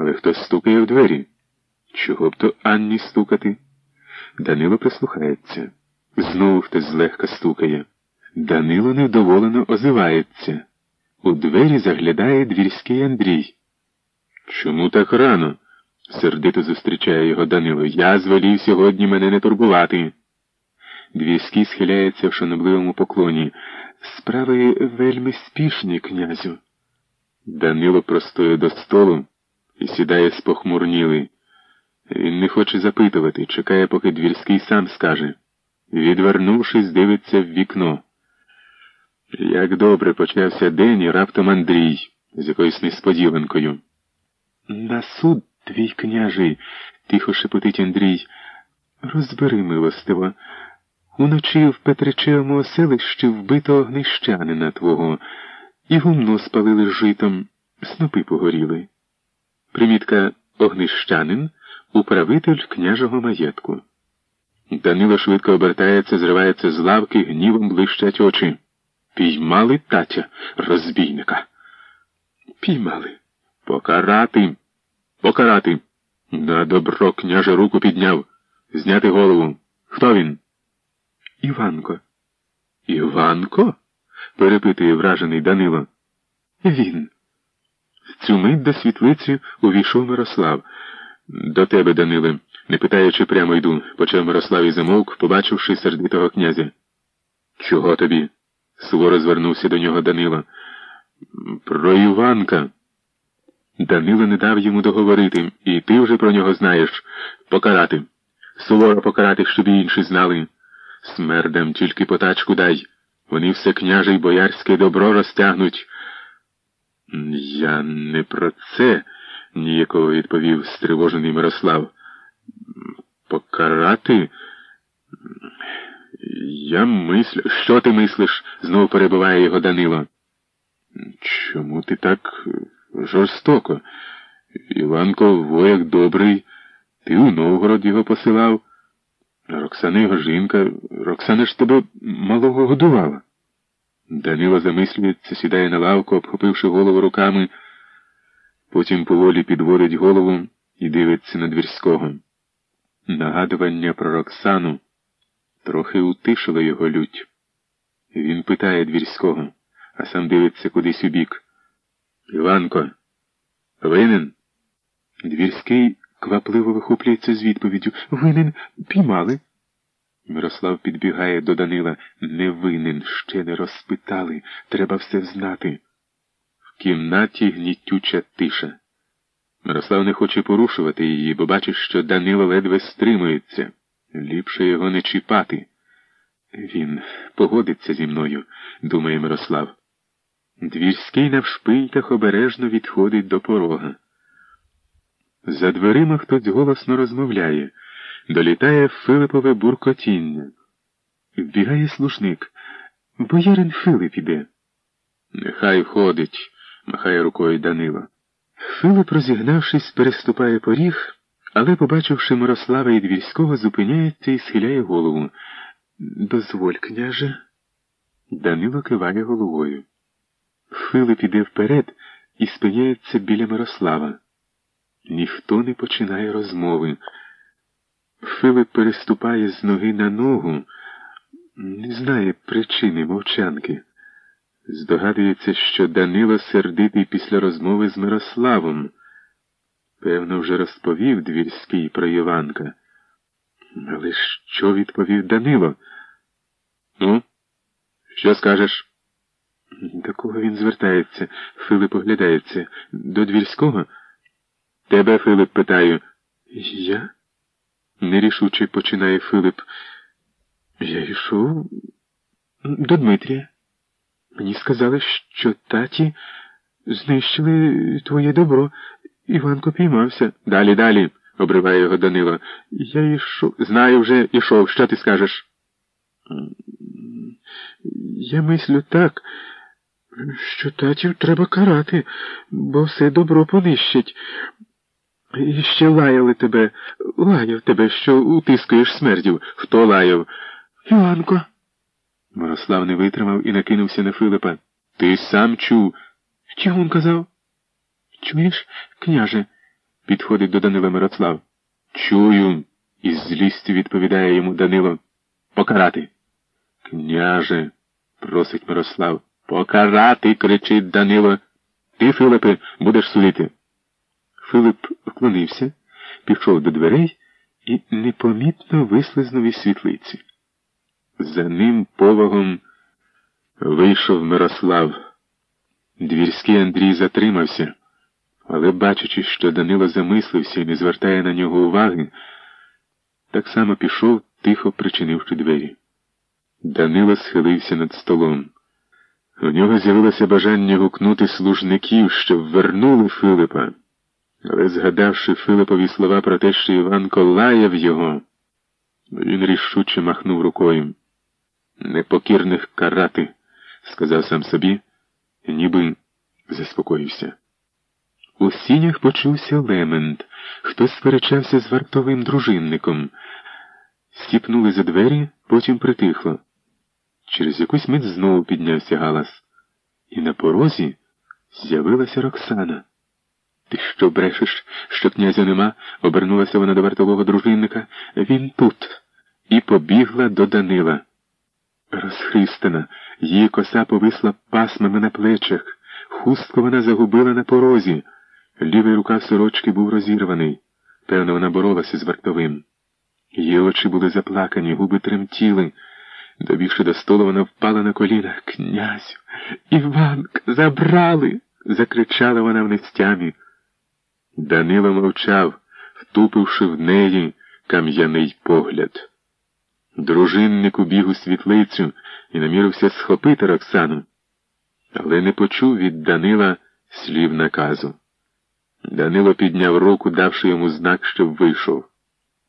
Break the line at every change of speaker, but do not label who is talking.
але хтось стукає в двері. Чого б то Анні стукати? Данило прислухається. Знову хтось злегка стукає. Данило невдоволено озивається. У двері заглядає двірський Андрій. Чому так рано? сердито зустрічає його Данило. Я звелів сьогодні мене не турбувати. Двірський схиляється в шанобливому поклоні. Справи вельми спішні, князю. Данило простоє до столу і сідає спохмурнілий. Він не хоче запитувати, чекає, поки двірський сам скаже. Відвернувшись, дивиться в вікно. Як добре почався день і раптом Андрій з якоюсь несподіванкою. На суд, твій княжий, тихо шепотить Андрій. Розбери, милостиво. Уночі в Петричевому оселищі вбито огнищанина твого, і гумно спалили житом, снопи погоріли. Примітка огнищанин управитель княжого маєтку. Данило швидко обертається, зривається з лавки, гнівом блищать очі. Піймали татя розбійника. Піймали. Покарати. Покарати. На добро княже руку підняв. Зняти голову. Хто він? Іванко. Іванко? перепитує вражений Данило. Він. Цю мить до світлиці увійшов Мирослав. До тебе, Даниле, не питаючи, прямо йду, почав Мирослав і замовк, побачивши сердитого князя. Чого тобі? суворо звернувся до нього Данило. Про Іванка. Данило не дав йому договорити, і ти вже про нього знаєш. Покарати. Суворо покарати, щоб і інші знали. Смердам тільки потачку дай. Вони все княже й боярське добро розтягнуть. Я не про це, ніяково відповів стривожений Мирослав. Покарати? Я мислю. Що ти мислиш? знову перебиває його Данило. Чому ти так жорстоко? Іванко вояк добрий, ти у Новгород його посилав. Роксана його жінка, Роксана ж тебе малого годувала. Данило замислюється, сідає на лавку, обхопивши голову руками, потім поволі підводить голову і дивиться на двірського. Нагадування про Роксану трохи утишило його лють. Він питає двірського, а сам дивиться кудись у бік. Іванко, винен? Двірський квапливо вихоплюється з відповіддю Винен піймали. Мирослав підбігає до Данила. Не винен, ще не розпитали. Треба все знати. В кімнаті гнітюча тиша. Мирослав не хоче порушувати її, бо бачить, що Данило ледве стримується. Ліпше його не чіпати. Він погодиться зі мною, думає Мирослав. Двірський на вшпиньках обережно відходить до порога. За дверима хтось голосно розмовляє, долітає Филипове буркотіння. Вбігає служник. Боярин Филип іде. Нехай ходить, махає рукою Данило. Филип, розігнавшись, переступає поріг, але, побачивши Мирослава і Двірського, зупиняється і схиляє голову. Дозволь, княже. Данило киває головою. Филип іде вперед і спиняється біля Мирослава. Ніхто не починає розмови. Филип переступає з ноги на ногу, не знає причини мовчанки. Здогадується, що Данило сердитий після розмови з Мирославом. Певно, вже розповів двірський про Іванка. Але що відповів Данило? Ну, що скажеш? До кого він звертається? Филип оглядається. До двірського? Тебе, Филип, питаю. Я? Нерішуче починає Филип. Я йшов до Дмитрія. Мені сказали, що таті знищили твоє добро. Іванко піймався. Далі, далі, обриває його Данило. Я йшов. Знаю вже ішов. Що ти скажеш? Я мислю так, що татів треба карати, бо все добро понищить. І ще лаяли тебе, лаяв тебе, що утискуєш смертів. Хто лаяв? Іванко. Мирослав не витримав і накинувся на Филипа. Ти сам чув. Чого він казав? Чуєш, княже? підходить до Данила Мирослав. Чую, із злістю відповідає йому Данило. Покарати. Княже, просить Мирослав. Покарати, кричить Данило. Ти, Филипе, будеш судити. Филип вклонився, пішов до дверей і непомітно вислизнув із світлиці. За ним повагом вийшов Мирослав. Двірський Андрій затримався, але, бачачи, що Данило замислився і не звертає на нього уваги, так само пішов, тихо причинивши двері. Данило схилився над столом. У нього з'явилося бажання гукнути служників, щоб вернули Филипа. Але, згадавши Филипові слова про те, що Іванко лаяв його, він рішуче махнув рукою. Непокірних карати, сказав сам собі, ніби заспокоївся. У сінях почувся лемент. Хтось сперечався з вартовим дружинником. Стіпнули за двері, потім притихло. Через якусь мить знову піднявся галас, і на порозі з'явилася Роксана. Ти що брешеш, що князя нема? обернулася вона до вартового дружинника. Він тут. І побігла до Данила. Розхристана, її коса повисла пасмами на плечах, хустку вона загубила на порозі. Лівий рука сорочки був розірваний. Певно, вона боролася з вартовим. Її очі були заплакані, губи тремтіли. Добігши до столу, вона впала на коліна. Князю, Іванка, забрали. закричала вона в нестямі. Данило мовчав, втупивши в неї кам'яний погляд. Дружинник убіг у світлицю і намірився схопити Роксану, але не почув від Данила слів наказу. Данило підняв руку, давши йому знак, щоб вийшов.